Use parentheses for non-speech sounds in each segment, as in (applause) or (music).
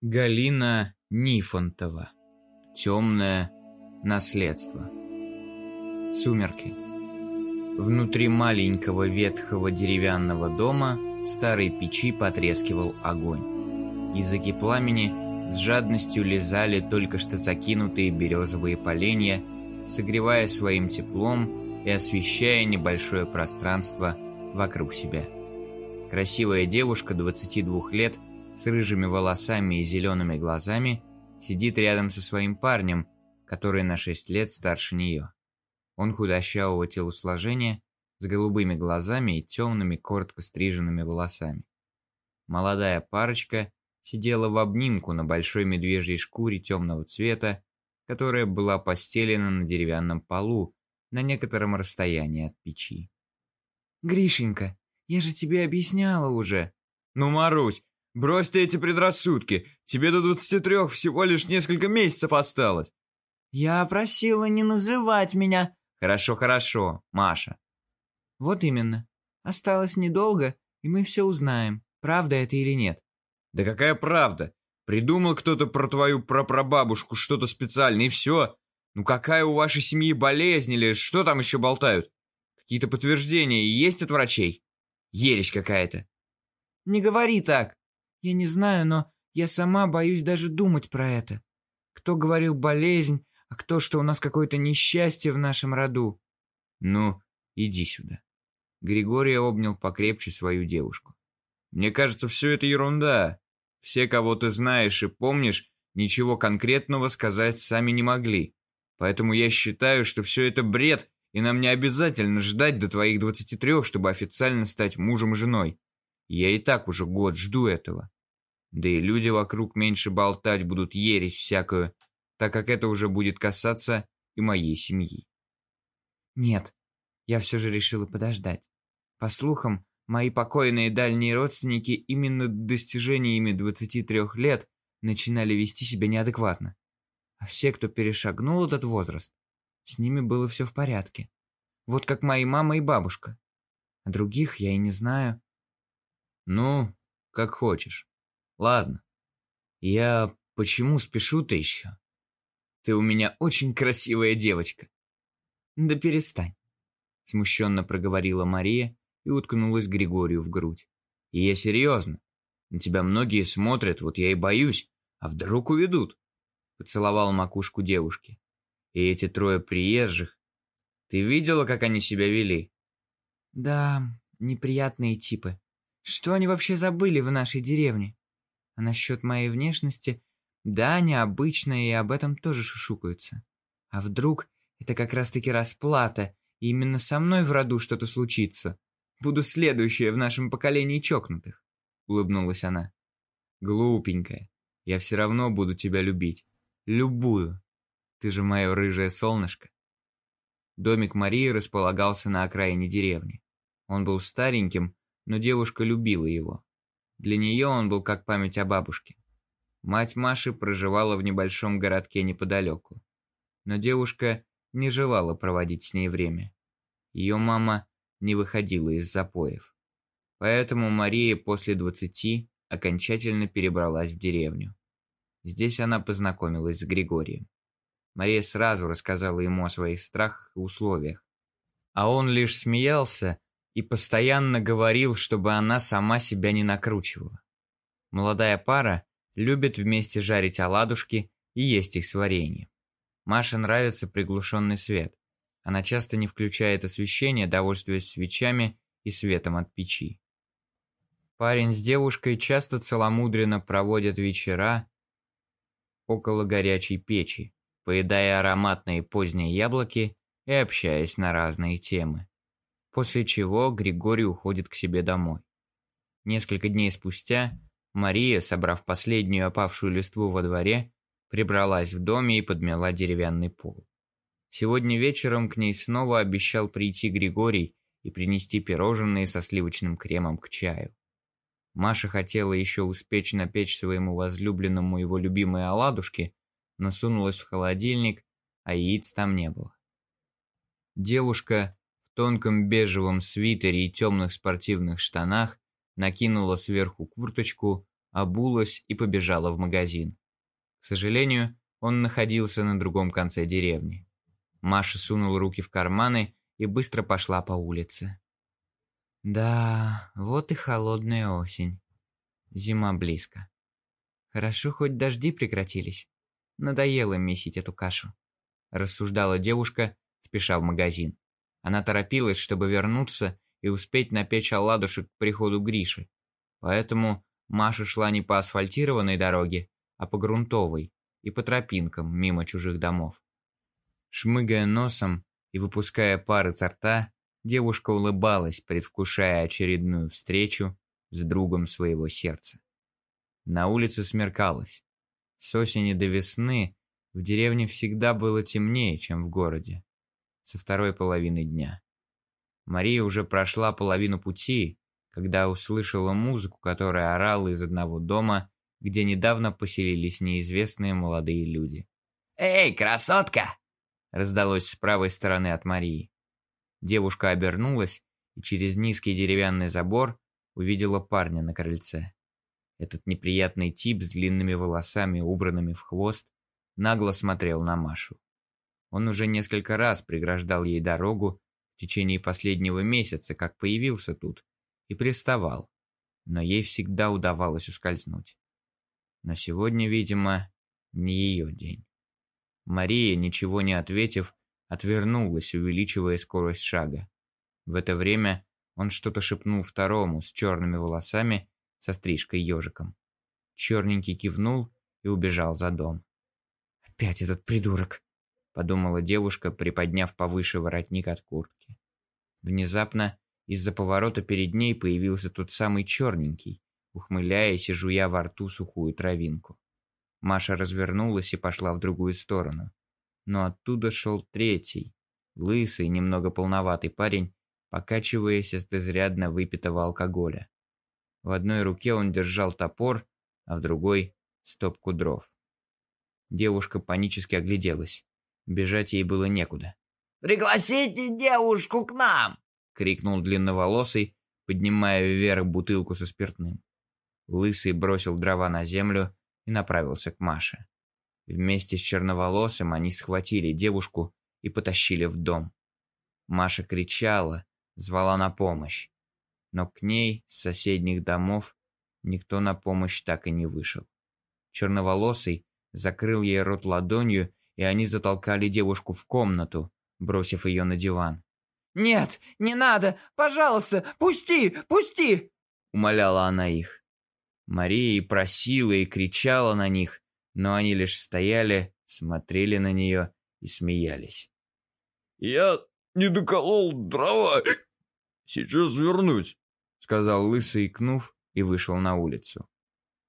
Галина Нифонтова. Темное наследство. Сумерки. Внутри маленького ветхого деревянного дома старой печи потрескивал огонь. Языки пламени с жадностью лизали только что закинутые березовые поленья, согревая своим теплом и освещая небольшое пространство вокруг себя. Красивая девушка 22 лет – с рыжими волосами и зелеными глазами, сидит рядом со своим парнем, который на шесть лет старше нее. Он худощавого телосложения, с голубыми глазами и темными коротко стриженными волосами. Молодая парочка сидела в обнимку на большой медвежьей шкуре темного цвета, которая была постелена на деревянном полу на некотором расстоянии от печи. «Гришенька, я же тебе объясняла уже». «Ну, Марусь, Брось ты эти предрассудки. Тебе до 23 всего лишь несколько месяцев осталось. Я просила не называть меня. Хорошо, хорошо, Маша. Вот именно. Осталось недолго, и мы все узнаем, правда это или нет. Да какая правда? Придумал кто-то про твою прапрабабушку что-то специальное, и все. Ну какая у вашей семьи болезнь или что там еще болтают? Какие-то подтверждения есть от врачей? Ересь какая-то. Не говори так. Я не знаю, но я сама боюсь даже думать про это. Кто говорил болезнь, а кто, что у нас какое-то несчастье в нашем роду. Ну, иди сюда. Григорий обнял покрепче свою девушку. Мне кажется, все это ерунда. Все, кого ты знаешь и помнишь, ничего конкретного сказать сами не могли. Поэтому я считаю, что все это бред, и нам не обязательно ждать до твоих 23, чтобы официально стать мужем и женой. Я и так уже год жду этого. Да и люди вокруг меньше болтать будут ересь всякую, так как это уже будет касаться и моей семьи. Нет, я все же решила подождать. По слухам, мои покойные дальние родственники именно достижениями 23 лет начинали вести себя неадекватно. А все, кто перешагнул этот возраст, с ними было все в порядке. Вот как мои мама и бабушка. А других я и не знаю. Ну, как хочешь. Ладно. Я почему спешу-то еще? Ты у меня очень красивая девочка. Да перестань. Смущенно проговорила Мария и уткнулась Григорию в грудь. И я серьезно. На тебя многие смотрят, вот я и боюсь. А вдруг уведут? Поцеловал макушку девушки. И эти трое приезжих. Ты видела, как они себя вели? Да, неприятные типы. Что они вообще забыли в нашей деревне? А насчет моей внешности, да, необычная, и об этом тоже шушукаются. А вдруг это как раз-таки расплата, и именно со мной в роду что-то случится? Буду следующая в нашем поколении чокнутых, улыбнулась она. Глупенькая, я все равно буду тебя любить. Любую. Ты же мое рыжее солнышко. Домик Марии располагался на окраине деревни. Он был стареньким, но девушка любила его. Для нее он был как память о бабушке. Мать Маши проживала в небольшом городке неподалеку. Но девушка не желала проводить с ней время. Ее мама не выходила из запоев. Поэтому Мария после двадцати окончательно перебралась в деревню. Здесь она познакомилась с Григорием. Мария сразу рассказала ему о своих страхах и условиях. А он лишь смеялся и постоянно говорил, чтобы она сама себя не накручивала. Молодая пара любит вместе жарить оладушки и есть их с вареньем. Маше нравится приглушенный свет. Она часто не включает освещение, довольствуясь свечами и светом от печи. Парень с девушкой часто целомудренно проводят вечера около горячей печи, поедая ароматные поздние яблоки и общаясь на разные темы после чего Григорий уходит к себе домой. Несколько дней спустя Мария, собрав последнюю опавшую листву во дворе, прибралась в доме и подмела деревянный пол. Сегодня вечером к ней снова обещал прийти Григорий и принести пирожные со сливочным кремом к чаю. Маша хотела еще успеть напечь своему возлюбленному его любимые оладушки, но сунулась в холодильник, а яиц там не было. Девушка тонком бежевом свитере и темных спортивных штанах, накинула сверху курточку, обулась и побежала в магазин. К сожалению, он находился на другом конце деревни. Маша сунула руки в карманы и быстро пошла по улице. Да, вот и холодная осень. Зима близко. Хорошо, хоть дожди прекратились. Надоело месить эту кашу. Рассуждала девушка, спеша в магазин. Она торопилась, чтобы вернуться и успеть напечь оладушек к приходу Гриши. Поэтому Маша шла не по асфальтированной дороге, а по грунтовой и по тропинкам мимо чужих домов. Шмыгая носом и выпуская пар изо рта, девушка улыбалась, предвкушая очередную встречу с другом своего сердца. На улице смеркалось. С осени до весны в деревне всегда было темнее, чем в городе. Со второй половины дня. Мария уже прошла половину пути, когда услышала музыку, которая орала из одного дома, где недавно поселились неизвестные молодые люди. «Эй, красотка!» раздалось с правой стороны от Марии. Девушка обернулась и через низкий деревянный забор увидела парня на крыльце. Этот неприятный тип с длинными волосами, убранными в хвост, нагло смотрел на Машу. Он уже несколько раз преграждал ей дорогу в течение последнего месяца, как появился тут, и приставал, но ей всегда удавалось ускользнуть. Но сегодня, видимо, не ее день. Мария, ничего не ответив, отвернулась, увеличивая скорость шага. В это время он что-то шепнул второму с черными волосами со стрижкой ежиком. Черненький кивнул и убежал за дом. «Опять этот придурок!» – подумала девушка, приподняв повыше воротник от куртки. Внезапно из-за поворота перед ней появился тот самый черненький, ухмыляясь и жуя во рту сухую травинку. Маша развернулась и пошла в другую сторону. Но оттуда шел третий, лысый, немного полноватый парень, покачиваясь от изрядно выпитого алкоголя. В одной руке он держал топор, а в другой – стопку дров. Девушка панически огляделась. Бежать ей было некуда. «Пригласите девушку к нам!» – крикнул длинноволосый, поднимая вверх бутылку со спиртным. Лысый бросил дрова на землю и направился к Маше. Вместе с черноволосым они схватили девушку и потащили в дом. Маша кричала, звала на помощь но к ней с соседних домов никто на помощь так и не вышел. Черноволосый закрыл ей рот ладонью, и они затолкали девушку в комнату, бросив ее на диван. «Нет, не надо! Пожалуйста, пусти! Пусти!» Умоляла она их. Мария и просила, и кричала на них, но они лишь стояли, смотрели на нее и смеялись. «Я не доколол дрова «Сейчас вернусь», — сказал Лысый, икнув, и вышел на улицу.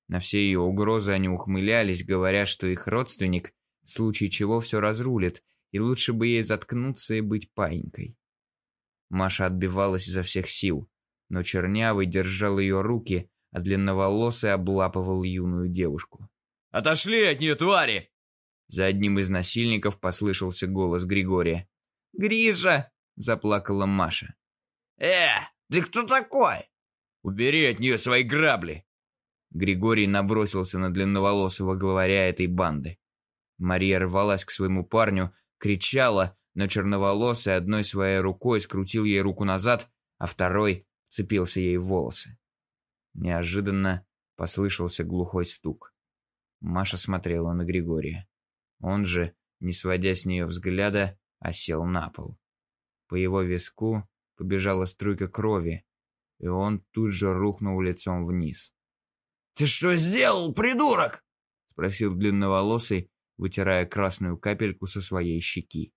На все ее угрозы они ухмылялись, говоря, что их родственник, в случае чего все разрулит, и лучше бы ей заткнуться и быть паинькой. Маша отбивалась изо всех сил, но Чернявый держал ее руки, а длинноволосый облапывал юную девушку. «Отошли от нее, твари!» За одним из насильников послышался голос Григория. «Гриша!» – заплакала Маша. «Э, ты кто такой?» «Убери от нее свои грабли!» Григорий набросился на длинноволосого главаря этой банды. Мария рвалась к своему парню, кричала, но черноволосый одной своей рукой скрутил ей руку назад, а второй вцепился ей в волосы. Неожиданно послышался глухой стук. Маша смотрела на Григория. Он же, не сводя с нее взгляда, осел на пол. По его виску побежала струйка крови, и он тут же рухнул лицом вниз. «Ты что сделал, придурок?» – спросил длинноволосый, вытирая красную капельку со своей щеки.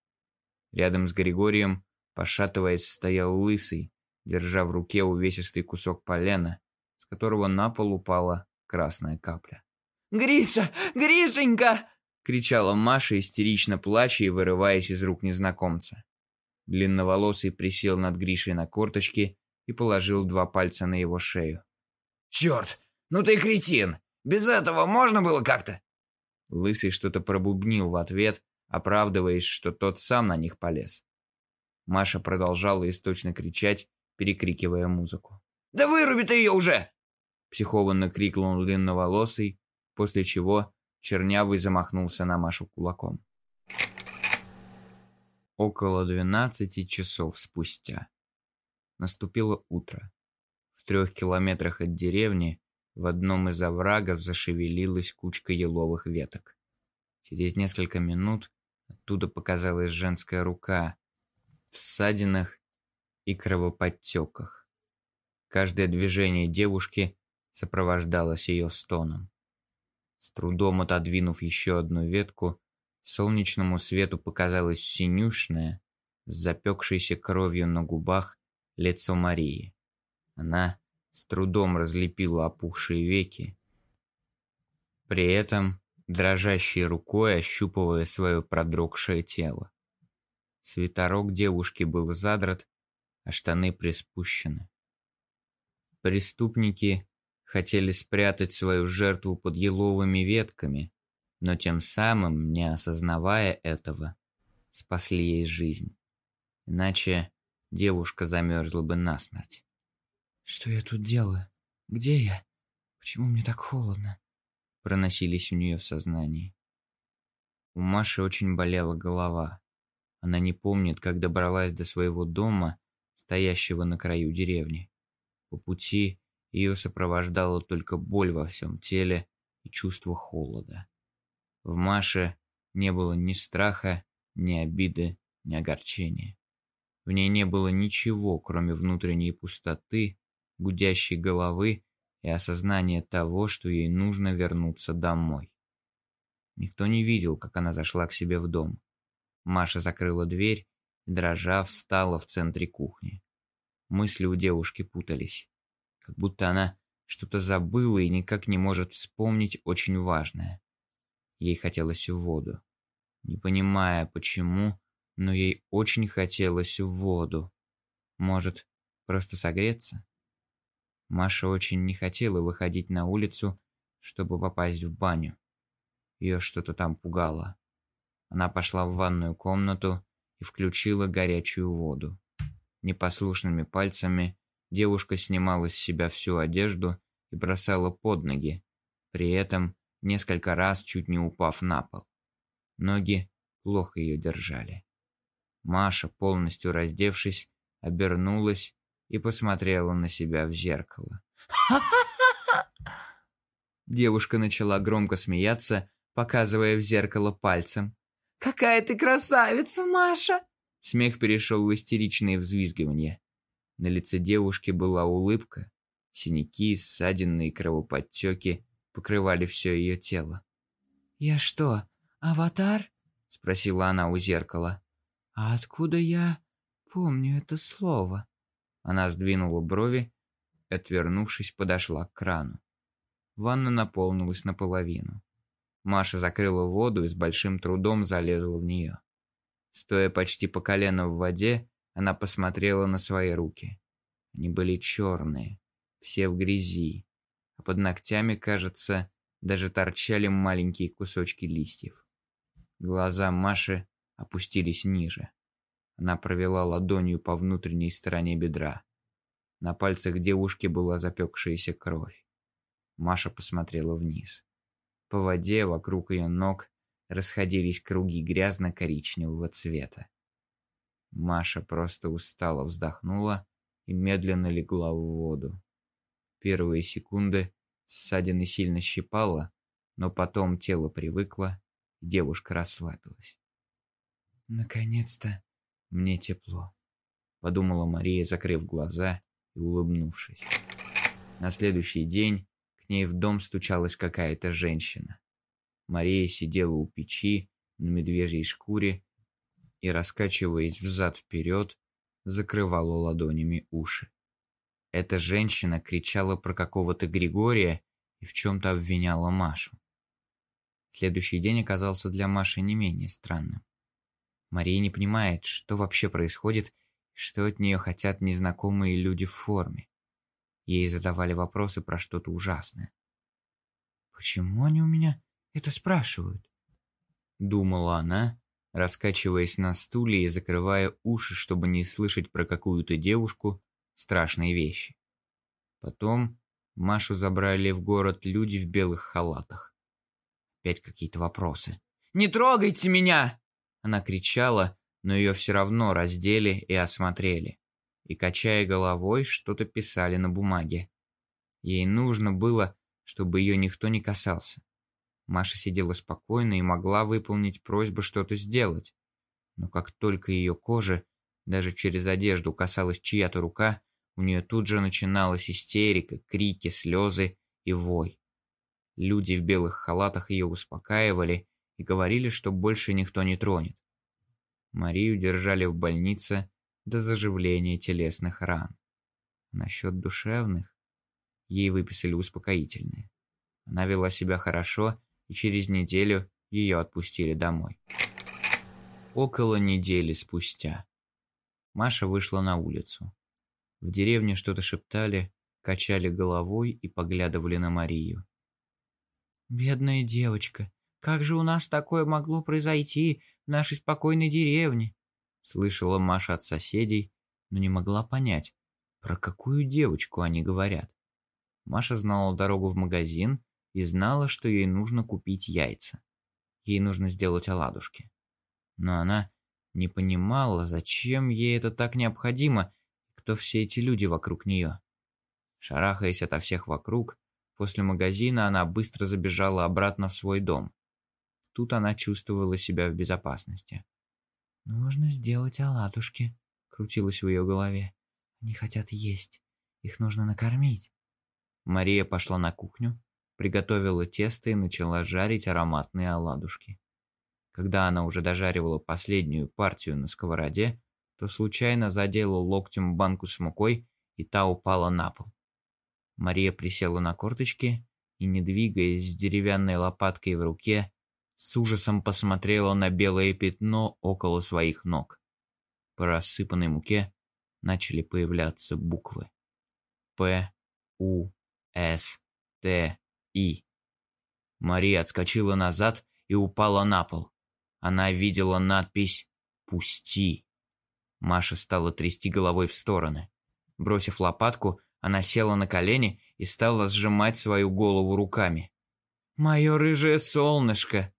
Рядом с Григорием, пошатываясь, стоял лысый, держа в руке увесистый кусок полена, с которого на пол упала красная капля. «Гриша! Гришенька!» – кричала Маша, истерично плача и вырываясь из рук незнакомца. Длинноволосый присел над Гришей на корточки и положил два пальца на его шею. «Черт! Ну ты кретин! Без этого можно было как-то?» Лысый что-то пробубнил в ответ, оправдываясь, что тот сам на них полез. Маша продолжала источно кричать, перекрикивая музыку. «Да выруби ты ее уже!» психованно крикнул длинноволосый, после чего Чернявый замахнулся на Машу кулаком. Около двенадцати часов спустя. Наступило утро. В трех километрах от деревни в одном из оврагов зашевелилась кучка еловых веток. Через несколько минут оттуда показалась женская рука в ссадинах и кровоподтеках. Каждое движение девушки сопровождалось ее стоном. С трудом отодвинув еще одну ветку, солнечному свету показалось синюшное, с запекшейся кровью на губах, лицо Марии. Она с трудом разлепила опухшие веки, при этом дрожащей рукой ощупывая свое продрогшее тело. Свитерок девушки был задрат, а штаны приспущены. Преступники хотели спрятать свою жертву под еловыми ветками, но тем самым, не осознавая этого, спасли ей жизнь. Иначе девушка замерзла бы насмерть. «Что я тут делаю? Где я? Почему мне так холодно?» Проносились у нее в сознании. У Маши очень болела голова. Она не помнит, как добралась до своего дома, стоящего на краю деревни. По пути ее сопровождала только боль во всем теле и чувство холода. В Маше не было ни страха, ни обиды, ни огорчения. В ней не было ничего, кроме внутренней пустоты, гудящей головы и осознания того, что ей нужно вернуться домой. Никто не видел, как она зашла к себе в дом. Маша закрыла дверь и, дрожа, встала в центре кухни. Мысли у девушки путались, как будто она что-то забыла и никак не может вспомнить очень важное. Ей хотелось в воду. Не понимая, почему, но ей очень хотелось в воду. Может, просто согреться? Маша очень не хотела выходить на улицу, чтобы попасть в баню. Ее что-то там пугало. Она пошла в ванную комнату и включила горячую воду. Непослушными пальцами девушка снимала с себя всю одежду и бросала под ноги, при этом несколько раз чуть не упав на пол. Ноги плохо ее держали. Маша, полностью раздевшись, обернулась и посмотрела на себя в зеркало. (laughs) Девушка начала громко смеяться, показывая в зеркало пальцем. «Какая ты красавица, Маша!» Смех перешел в истеричные взвизгивания. На лице девушки была улыбка. Синяки, ссадины и кровоподтеки покрывали все ее тело. «Я что, аватар?» – спросила она у зеркала. «А откуда я помню это слово?» Она сдвинула брови отвернувшись, подошла к крану. Ванна наполнилась наполовину. Маша закрыла воду и с большим трудом залезла в нее. Стоя почти по колено в воде, она посмотрела на свои руки. Они были черные, все в грязи, а под ногтями, кажется, даже торчали маленькие кусочки листьев. Глаза Маши опустились ниже. Она провела ладонью по внутренней стороне бедра. На пальцах девушки была запекшаяся кровь. Маша посмотрела вниз. По воде вокруг ее ног расходились круги грязно-коричневого цвета. Маша просто устало вздохнула и медленно легла в воду. Первые секунды ссадины сильно щипало, но потом тело привыкло, и девушка расслабилась. «Наконец-то мне тепло», — подумала Мария, закрыв глаза и улыбнувшись. На следующий день к ней в дом стучалась какая-то женщина. Мария сидела у печи на медвежьей шкуре и, раскачиваясь взад-вперед, закрывала ладонями уши. Эта женщина кричала про какого-то Григория и в чем-то обвиняла Машу. Следующий день оказался для Маши не менее странным. Мария не понимает, что вообще происходит что от нее хотят незнакомые люди в форме. Ей задавали вопросы про что-то ужасное. «Почему они у меня это спрашивают?» Думала она, раскачиваясь на стуле и закрывая уши, чтобы не слышать про какую-то девушку страшные вещи. Потом Машу забрали в город люди в белых халатах. Опять какие-то вопросы. «Не трогайте меня!» Она кричала, но ее все равно раздели и осмотрели. И, качая головой, что-то писали на бумаге. Ей нужно было, чтобы ее никто не касался. Маша сидела спокойно и могла выполнить просьбу что-то сделать. Но как только ее кожа, даже через одежду касалась чья-то рука, у нее тут же начиналась истерика, крики, слезы и вой. Люди в белых халатах ее успокаивали и говорили, что больше никто не тронет. Марию держали в больнице до заживления телесных ран. Насчет душевных ей выписали успокоительные. Она вела себя хорошо, и через неделю ее отпустили домой. Около недели спустя Маша вышла на улицу. В деревне что-то шептали, качали головой и поглядывали на Марию. «Бедная девочка, как же у нас такое могло произойти в нашей спокойной деревне?» Слышала Маша от соседей, но не могла понять, про какую девочку они говорят. Маша знала дорогу в магазин и знала, что ей нужно купить яйца. Ей нужно сделать оладушки. Но она не понимала, зачем ей это так необходимо, кто все эти люди вокруг нее. Шарахаясь ото всех вокруг, после магазина она быстро забежала обратно в свой дом. Тут она чувствовала себя в безопасности. «Нужно сделать оладушки», — крутилось в ее голове. «Они хотят есть. Их нужно накормить». Мария пошла на кухню, приготовила тесто и начала жарить ароматные оладушки. Когда она уже дожаривала последнюю партию на сковороде, то случайно задела локтем банку с мукой, и та упала на пол. Мария присела на корточки и, не двигаясь с деревянной лопаткой в руке, с ужасом посмотрела на белое пятно около своих ног. По рассыпанной муке начали появляться буквы. П, У, С, Т, И. Мария отскочила назад и упала на пол. Она видела надпись «Пусти». Маша стала трясти головой в стороны. Бросив лопатку, она села на колени и стала сжимать свою голову руками. «Мое рыжее солнышко!»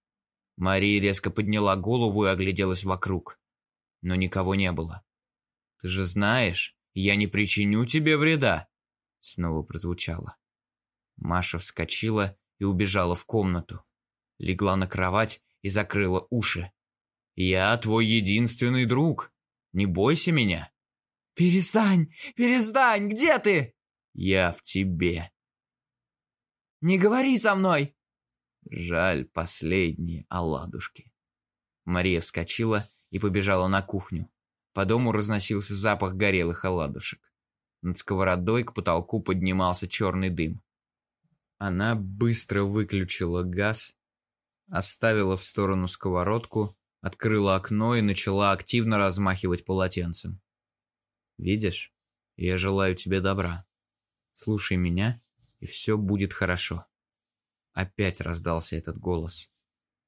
Мария резко подняла голову и огляделась вокруг. Но никого не было. «Ты же знаешь, я не причиню тебе вреда!» Снова прозвучало. Маша вскочила и убежала в комнату. Легла на кровать и закрыла уши. «Я твой единственный друг. Не бойся меня». «Перестань! Перестань! Где ты?» «Я в тебе». «Не говори со мной!» Жаль последние оладушки. Мария вскочила и побежала на кухню. По дому разносился запах горелых оладушек. Над сковородой к потолку поднимался черный дым. Она быстро выключила газ оставила в сторону сковородку, открыла окно и начала активно размахивать полотенцем. «Видишь, я желаю тебе добра. Слушай меня, и все будет хорошо». Опять раздался этот голос.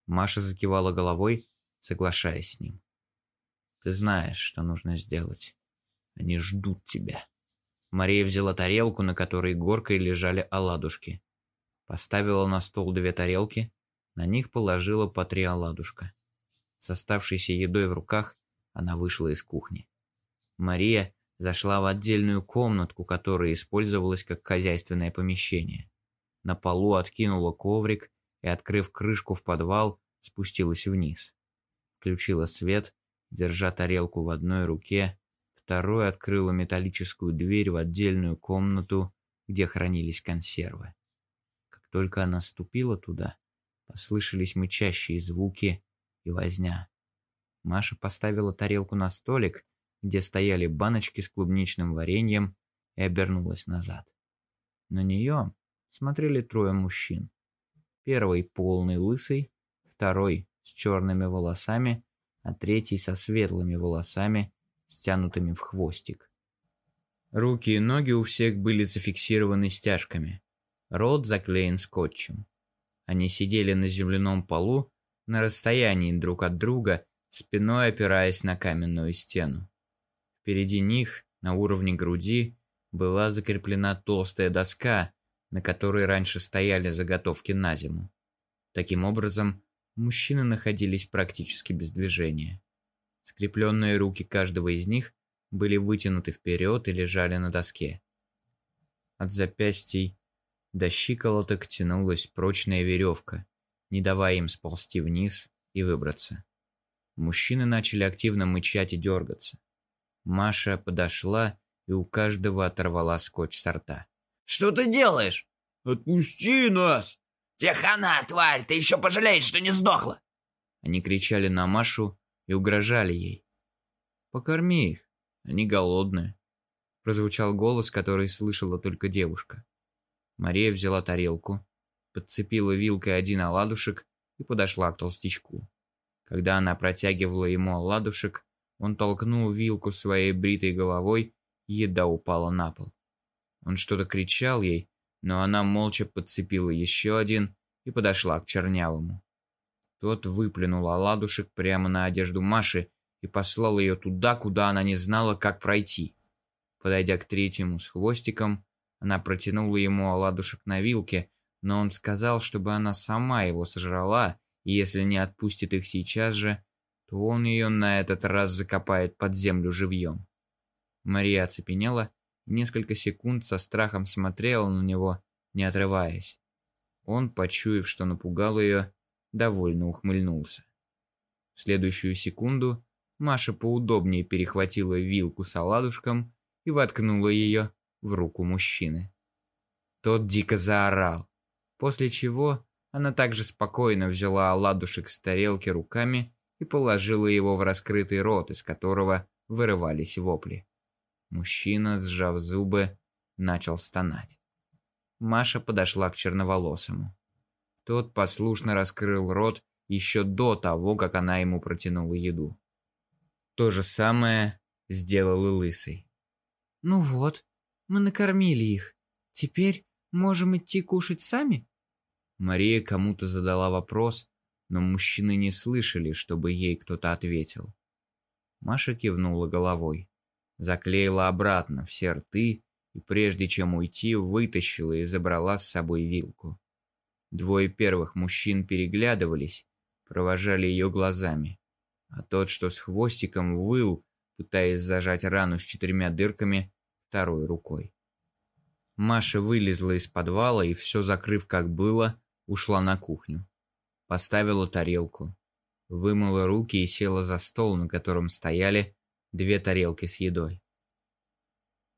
Маша закивала головой, соглашаясь с ним. «Ты знаешь, что нужно сделать. Они ждут тебя». Мария взяла тарелку, на которой горкой лежали оладушки. Поставила на стол две тарелки, на них положила по три оладушка. С оставшейся едой в руках она вышла из кухни. Мария зашла в отдельную комнатку, которая использовалась как хозяйственное помещение. На полу откинула коврик и, открыв крышку в подвал, спустилась вниз. Включила свет, держа тарелку в одной руке, второй открыла металлическую дверь в отдельную комнату, где хранились консервы. Как только она ступила туда, Послышались мычащие звуки и возня. Маша поставила тарелку на столик, где стояли баночки с клубничным вареньем, и обернулась назад. На нее смотрели трое мужчин. Первый полный лысый, второй с черными волосами, а третий со светлыми волосами, стянутыми в хвостик. Руки и ноги у всех были зафиксированы стяжками. Рот заклеен скотчем. Они сидели на земляном полу на расстоянии друг от друга, спиной опираясь на каменную стену. Впереди них, на уровне груди, была закреплена толстая доска, на которой раньше стояли заготовки на зиму. Таким образом, мужчины находились практически без движения. Скрепленные руки каждого из них были вытянуты вперед и лежали на доске. От запястий до щиколоток тянулась прочная веревка, не давая им сползти вниз и выбраться. Мужчины начали активно мычать и дергаться. Маша подошла и у каждого оторвала скотч с рта. «Что ты делаешь?» «Отпусти нас!» «Тихана, тварь, ты еще пожалеешь, что не сдохла!» Они кричали на Машу и угрожали ей. «Покорми их, они голодные», – прозвучал голос, который слышала только девушка. Мария взяла тарелку, подцепила вилкой один оладушек и подошла к толстячку. Когда она протягивала ему оладушек, он толкнул вилку своей бритой головой, и еда упала на пол. Он что-то кричал ей, но она молча подцепила еще один и подошла к чернявому. Тот выплюнул оладушек прямо на одежду Маши и послал ее туда, куда она не знала, как пройти. Подойдя к третьему с хвостиком, она протянула ему оладушек на вилке, но он сказал, чтобы она сама его сожрала, и если не отпустит их сейчас же, то он ее на этот раз закопает под землю живьем. Мария оцепенела несколько секунд со страхом смотрела на него, не отрываясь. Он, почуяв, что напугал ее, довольно ухмыльнулся. В следующую секунду Маша поудобнее перехватила вилку с оладушком и воткнула ее в руку мужчины. Тот дико заорал, после чего она также спокойно взяла оладушек с тарелки руками и положила его в раскрытый рот, из которого вырывались вопли. Мужчина, сжав зубы, начал стонать. Маша подошла к черноволосому. Тот послушно раскрыл рот еще до того, как она ему протянула еду. То же самое сделал и Лысый. «Ну вот, мы накормили их. Теперь можем идти кушать сами?» Мария кому-то задала вопрос, но мужчины не слышали, чтобы ей кто-то ответил. Маша кивнула головой, заклеила обратно все рты и прежде чем уйти, вытащила и забрала с собой вилку. Двое первых мужчин переглядывались, провожали ее глазами, а тот, что с хвостиком, выл, пытаясь зажать рану с четырьмя дырками второй рукой. Маша вылезла из подвала и, все закрыв как было, ушла на кухню. Поставила тарелку, вымыла руки и села за стол, на котором стояли две тарелки с едой.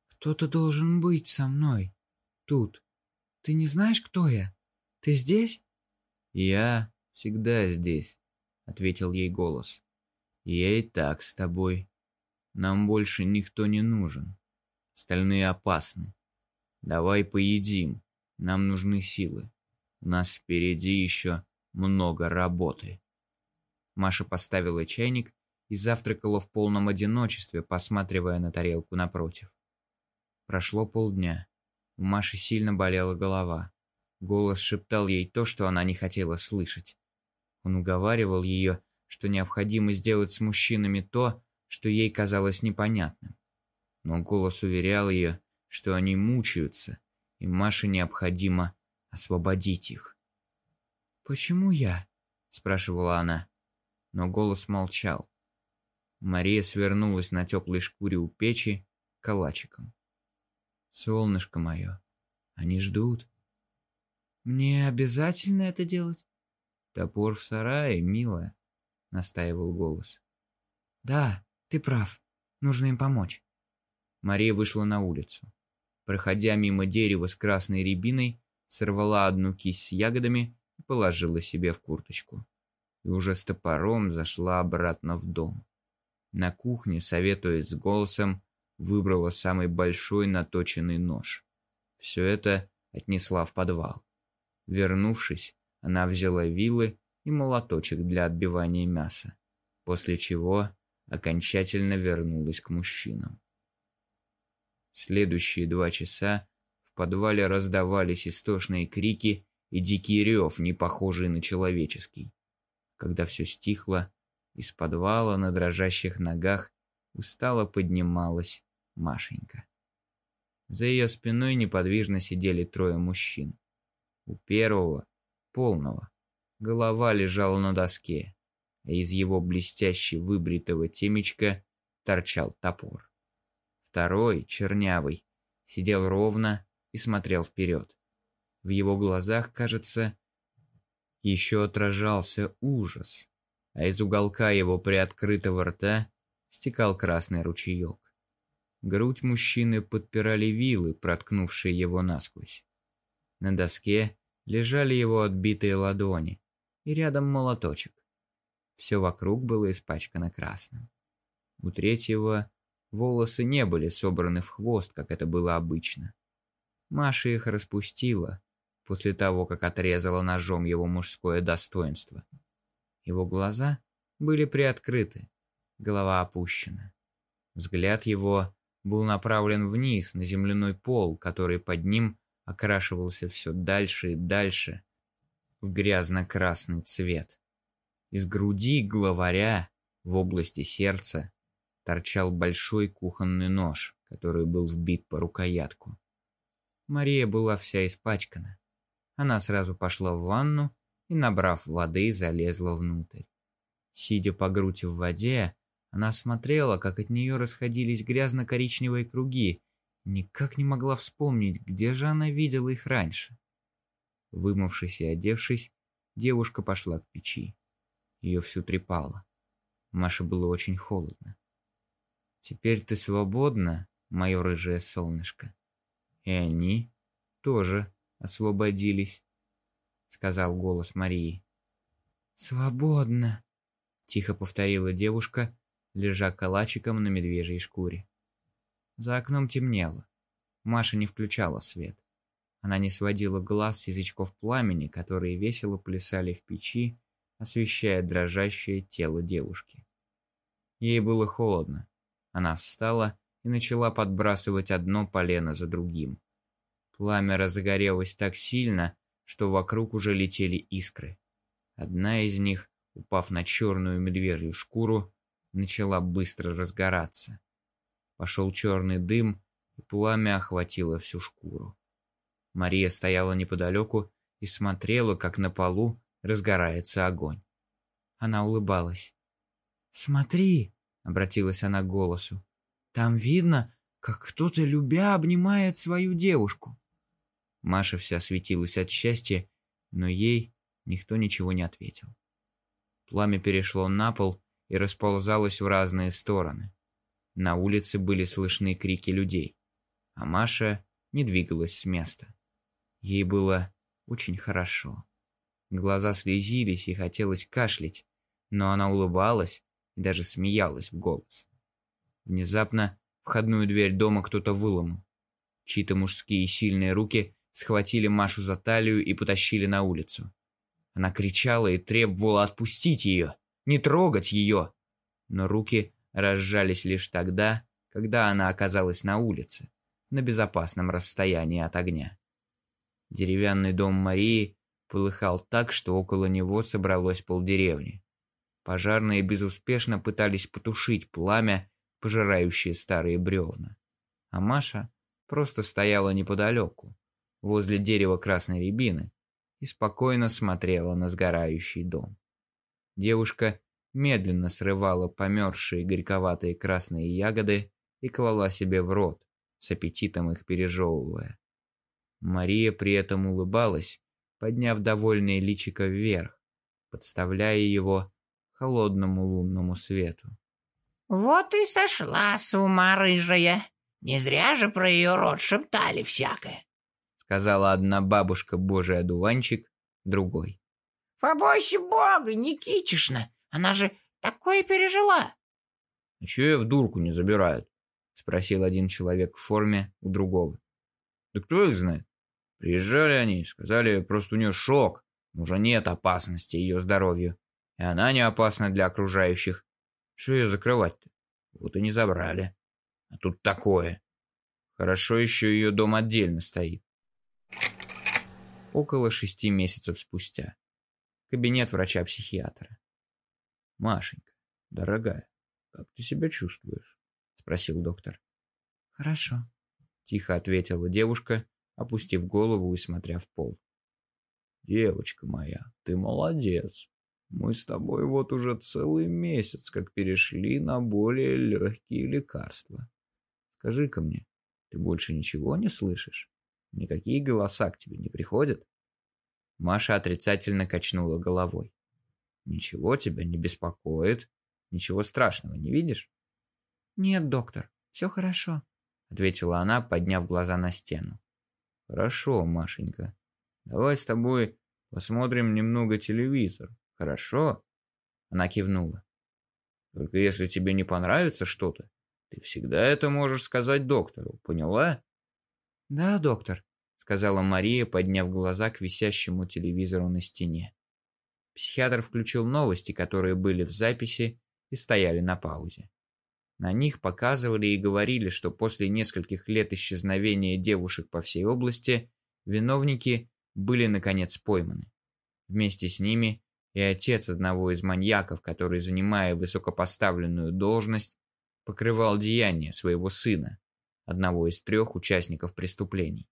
«Кто-то должен быть со мной. Тут. Ты не знаешь, кто я? Ты здесь?» «Я всегда здесь», — ответил ей голос. «Я и так с тобой. Нам больше никто не нужен. Остальные опасны. Давай поедим. Нам нужны силы. У нас впереди еще много работы. Маша поставила чайник и завтракала в полном одиночестве, посматривая на тарелку напротив. Прошло полдня. У Маши сильно болела голова. Голос шептал ей то, что она не хотела слышать. Он уговаривал ее, что необходимо сделать с мужчинами то, что ей казалось непонятным. Но голос уверял ее, что они мучаются, и Маше необходимо освободить их. «Почему я?» – спрашивала она. Но голос молчал. Мария свернулась на теплой шкуре у печи калачиком. «Солнышко мое, они ждут». «Мне обязательно это делать?» «Топор в сарае, милая», — настаивал голос. «Да, ты прав. Нужно им помочь». Мария вышла на улицу. Проходя мимо дерева с красной рябиной, сорвала одну кисть с ягодами и положила себе в курточку. И уже с топором зашла обратно в дом. На кухне, советуясь с голосом, выбрала самый большой наточенный нож. Все это отнесла в подвал. Вернувшись, она взяла вилы и молоточек для отбивания мяса, после чего окончательно вернулась к мужчинам. Следующие два часа в подвале раздавались истошные крики и дикий рев, не похожий на человеческий. Когда все стихло, из подвала на дрожащих ногах устало поднималась Машенька. За ее спиной неподвижно сидели трое мужчин. У первого, полного, голова лежала на доске, а из его блестяще выбритого темечка торчал топор. Второй, чернявый, сидел ровно и смотрел вперед. В его глазах, кажется, еще отражался ужас, а из уголка его приоткрытого рта стекал красный ручеек. Грудь мужчины подпирали вилы, проткнувшие его насквозь. На доске лежали его отбитые ладони, и рядом молоточек. Все вокруг было испачкано красным. У третьего волосы не были собраны в хвост, как это было обычно. Маша их распустила после того, как отрезала ножом его мужское достоинство. Его глаза были приоткрыты, голова опущена. Взгляд его был направлен вниз, на земляной пол, который под ним окрашивался все дальше и дальше в грязно-красный цвет. Из груди главаря в области сердца торчал большой кухонный нож, который был вбит по рукоятку. Мария была вся испачкана. Она сразу пошла в ванну и, набрав воды, залезла внутрь. Сидя по грудь в воде, она смотрела, как от нее расходились грязно-коричневые круги, и никак не могла вспомнить, где же она видела их раньше. Вымывшись и одевшись, девушка пошла к печи. Ее всю трепало. Маше было очень холодно. «Теперь ты свободна, мое рыжее солнышко?» И они тоже освободились, сказал голос Марии. Свободно, тихо повторила девушка, лежа калачиком на медвежьей шкуре. За окном темнело. Маша не включала свет. Она не сводила глаз с язычков пламени, которые весело плясали в печи, освещая дрожащее тело девушки. Ей было холодно. Она встала и начала подбрасывать одно полено за другим. Пламя разгорелось так сильно, что вокруг уже летели искры. Одна из них, упав на черную медвежью шкуру, начала быстро разгораться. Пошел черный дым, и пламя охватило всю шкуру. Мария стояла неподалеку и смотрела, как на полу разгорается огонь. Она улыбалась. «Смотри!» — обратилась она к голосу. «Там видно, как кто-то, любя, обнимает свою девушку». Маша вся светилась от счастья, но ей никто ничего не ответил. Пламя перешло на пол и расползалось в разные стороны. На улице были слышны крики людей, а Маша не двигалась с места. Ей было очень хорошо. Глаза слезились и хотелось кашлять, но она улыбалась и даже смеялась в голос. Внезапно входную дверь дома кто-то выломал. Чьи-то мужские сильные руки схватили Машу за талию и потащили на улицу. Она кричала и требовала отпустить ее, не трогать ее. Но руки разжались лишь тогда, когда она оказалась на улице, на безопасном расстоянии от огня. Деревянный дом Марии полыхал так, что около него собралось полдеревни. Пожарные безуспешно пытались потушить пламя, пожирающее старые бревна. А Маша просто стояла неподалеку, возле дерева красной рябины, и спокойно смотрела на сгорающий дом. Девушка медленно срывала померзшие горьковатые красные ягоды и клала себе в рот, с аппетитом их пережевывая. Мария при этом улыбалась, подняв довольное личико вверх, подставляя его холодному лунному свету. «Вот и сошла с ума рыжая. Не зря же про ее рот шептали всякое», — сказала одна бабушка божий одуванчик, другой. «Побойся Бога, Никитишна, она же такое пережила». «А чего ее в дурку не забирают?» — спросил один человек в форме у другого. «Да кто их знает? Приезжали они, сказали, просто у нее шок, уже нет опасности ее здоровью, и она не опасна для окружающих. Что ее закрывать-то? Вот и не забрали. А тут такое. Хорошо еще ее дом отдельно стоит. Около шести месяцев спустя. Кабинет врача-психиатра. «Машенька, дорогая, как ты себя чувствуешь?» – спросил доктор. «Хорошо. Тихо ответила девушка, опустив голову и смотря в пол. «Девочка моя, ты молодец. Мы с тобой вот уже целый месяц как перешли на более легкие лекарства. Скажи-ка мне, ты больше ничего не слышишь? Никакие голоса к тебе не приходят?» Маша отрицательно качнула головой. «Ничего тебя не беспокоит? Ничего страшного не видишь?» «Нет, доктор, все хорошо», — ответила она, подняв глаза на стену. «Хорошо, Машенька. Давай с тобой посмотрим немного телевизор, хорошо?» Она кивнула. «Только если тебе не понравится что-то, ты всегда это можешь сказать доктору, поняла?» «Да, доктор», — сказала Мария, подняв глаза к висящему телевизору на стене. Психиатр включил новости, которые были в записи и стояли на паузе. На них показывали и говорили, что после нескольких лет исчезновения девушек по всей области, виновники были наконец пойманы. Вместе с ними и отец одного из маньяков, который, занимая высокопоставленную должность, покрывал деяния своего сына, одного из трех участников преступлений.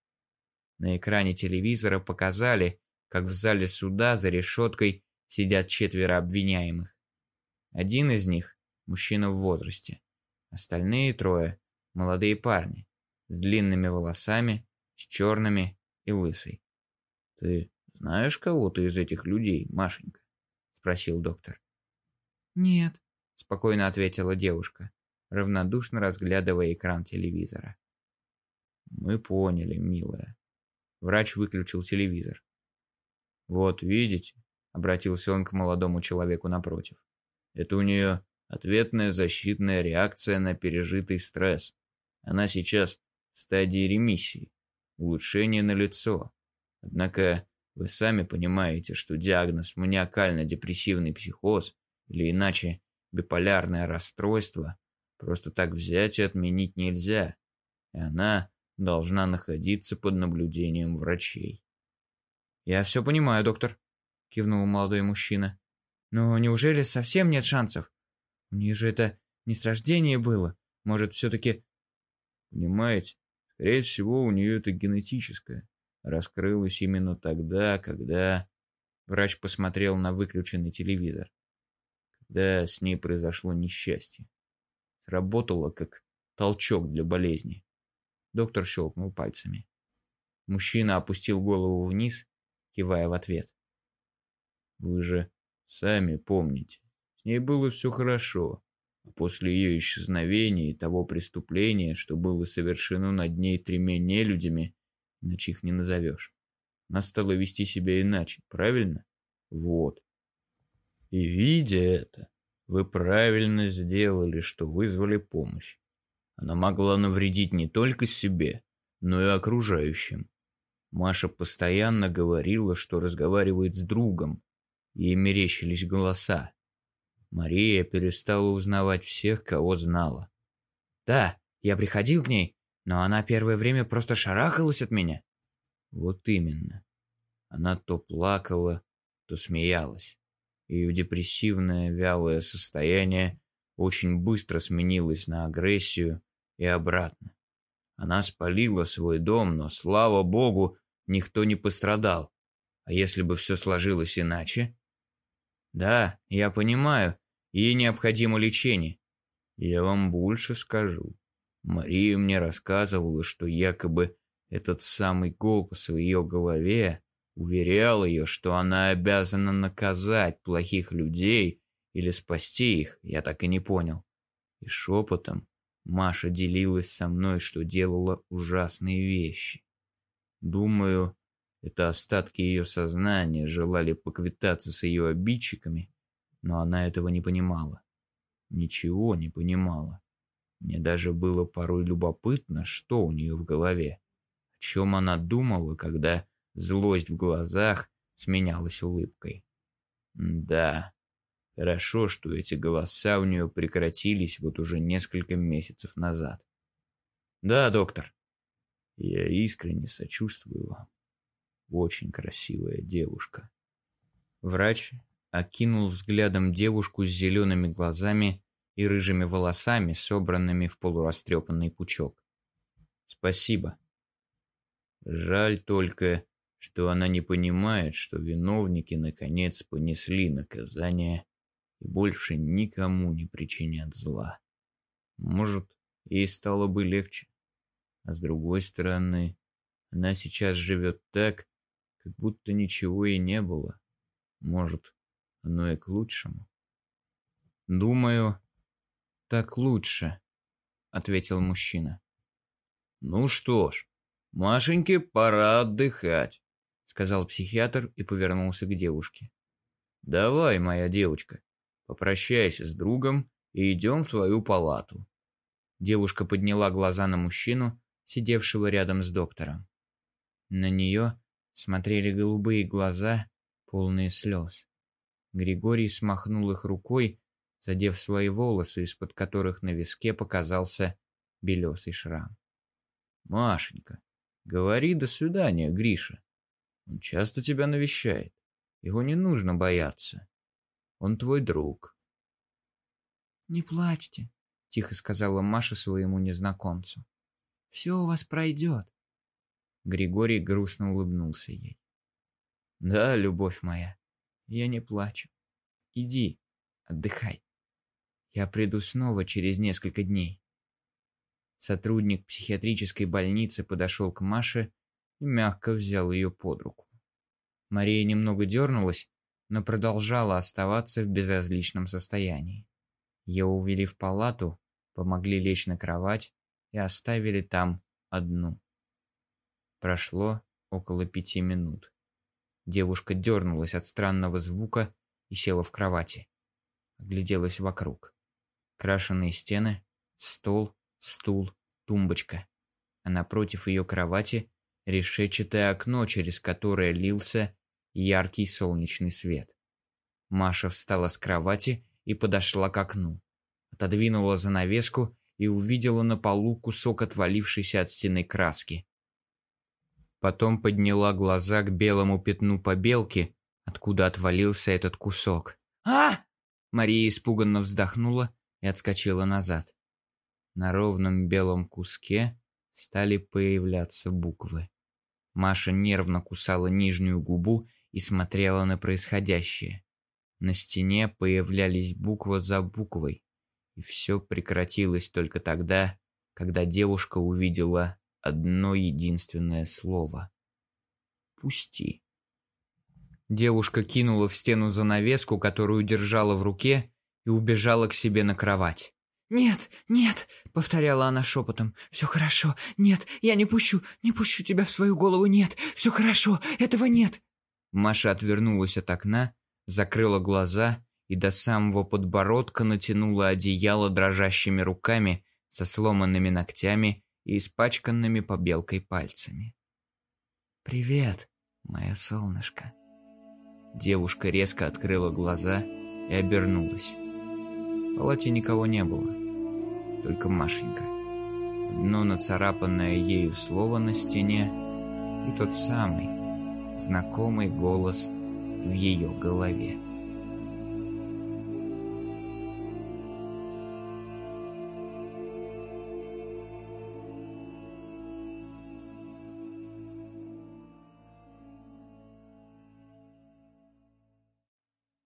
На экране телевизора показали, как в зале суда за решеткой сидят четверо обвиняемых. Один из них – мужчина в возрасте. Остальные трое – молодые парни, с длинными волосами, с черными и лысой. «Ты знаешь кого-то из этих людей, Машенька?» – спросил доктор. «Нет», – спокойно ответила девушка, равнодушно разглядывая экран телевизора. «Мы поняли, милая». Врач выключил телевизор. «Вот, видите?» – обратился он к молодому человеку напротив. «Это у нее Ответная защитная реакция на пережитый стресс. Она сейчас в стадии ремиссии. Улучшение налицо. Однако вы сами понимаете, что диагноз маниакально-депрессивный психоз или иначе биполярное расстройство просто так взять и отменить нельзя. И она должна находиться под наблюдением врачей. «Я все понимаю, доктор», – кивнул молодой мужчина. «Но неужели совсем нет шансов? У нее же это не с рождения было. Может, все-таки... Понимаете, скорее всего, у нее это генетическое. Раскрылось именно тогда, когда... Врач посмотрел на выключенный телевизор. Когда с ней произошло несчастье. Сработало как толчок для болезни. Доктор щелкнул пальцами. Мужчина опустил голову вниз, кивая в ответ. «Вы же сами помните, с ней было все хорошо. А после ее исчезновения и того преступления, что было совершено над ней тремя нелюдями, иначе их не назовешь. Она стала вести себя иначе, правильно? Вот. И видя это, вы правильно сделали, что вызвали помощь. Она могла навредить не только себе, но и окружающим. Маша постоянно говорила, что разговаривает с другом. Ей мерещились голоса. Мария перестала узнавать всех, кого знала. «Да, я приходил к ней, но она первое время просто шарахалась от меня». Вот именно. Она то плакала, то смеялась. Ее депрессивное, вялое состояние очень быстро сменилось на агрессию и обратно. Она спалила свой дом, но, слава богу, никто не пострадал. А если бы все сложилось иначе? Да, я понимаю, Ей необходимо лечение. Я вам больше скажу. Мария мне рассказывала, что якобы этот самый голос в ее голове уверял ее, что она обязана наказать плохих людей или спасти их, я так и не понял. И шепотом Маша делилась со мной, что делала ужасные вещи. Думаю, это остатки ее сознания желали поквитаться с ее обидчиками но она этого не понимала. Ничего не понимала. Мне даже было порой любопытно, что у нее в голове. О чем она думала, когда злость в глазах сменялась улыбкой. Да, хорошо, что эти голоса у нее прекратились вот уже несколько месяцев назад. Да, доктор, я искренне сочувствую вам. Очень красивая девушка. Врач окинул взглядом девушку с зелеными глазами и рыжими волосами, собранными в полурастрепанный пучок. Спасибо. Жаль только, что она не понимает, что виновники наконец понесли наказание и больше никому не причинят зла. Может, ей стало бы легче. А с другой стороны, она сейчас живет так, как будто ничего и не было. Может, оно и к лучшему. Думаю, так лучше, ответил мужчина. Ну что ж, Машеньке пора отдыхать, сказал психиатр и повернулся к девушке. Давай, моя девочка, попрощайся с другом и идем в твою палату. Девушка подняла глаза на мужчину, сидевшего рядом с доктором. На нее смотрели голубые глаза, полные слез. Григорий смахнул их рукой, задев свои волосы, из-под которых на виске показался белесый шрам. «Машенька, говори до свидания, Гриша. Он часто тебя навещает. Его не нужно бояться. Он твой друг». «Не плачьте», — тихо сказала Маша своему незнакомцу. «Все у вас пройдет». Григорий грустно улыбнулся ей. «Да, любовь моя, я не плачу. Иди, отдыхай. Я приду снова через несколько дней». Сотрудник психиатрической больницы подошел к Маше и мягко взял ее под руку. Мария немного дернулась, но продолжала оставаться в безразличном состоянии. Ее увели в палату, помогли лечь на кровать и оставили там одну. Прошло около пяти минут. Девушка дернулась от странного звука и села в кровати. Огляделась вокруг. Крашеные стены, стол, стул, тумбочка. А напротив ее кровати решетчатое окно, через которое лился яркий солнечный свет. Маша встала с кровати и подошла к окну. Отодвинула занавеску и увидела на полу кусок отвалившейся от стены краски. Потом подняла глаза к белому пятну побелки, откуда отвалился этот кусок. а Мария испуганно вздохнула и отскочила назад. На ровном белом куске стали появляться буквы. Маша нервно кусала нижнюю губу и смотрела на происходящее. На стене появлялись буква за буквой, и все прекратилось только тогда, когда девушка увидела одно единственное слово. «Пусти». Девушка кинула в стену занавеску, которую держала в руке, и убежала к себе на кровать. «Нет, нет», — повторяла она шепотом, — «все хорошо, нет, я не пущу, не пущу тебя в свою голову, нет, все хорошо, этого нет». Маша отвернулась от окна, закрыла глаза и до самого подбородка натянула одеяло дрожащими руками со сломанными ногтями и испачканными побелкой пальцами. «Привет, моя солнышко». Девушка резко открыла глаза и обернулась. В палате никого не было, только Машенька. Одно нацарапанное ею слово на стене и тот самый знакомый голос в ее голове.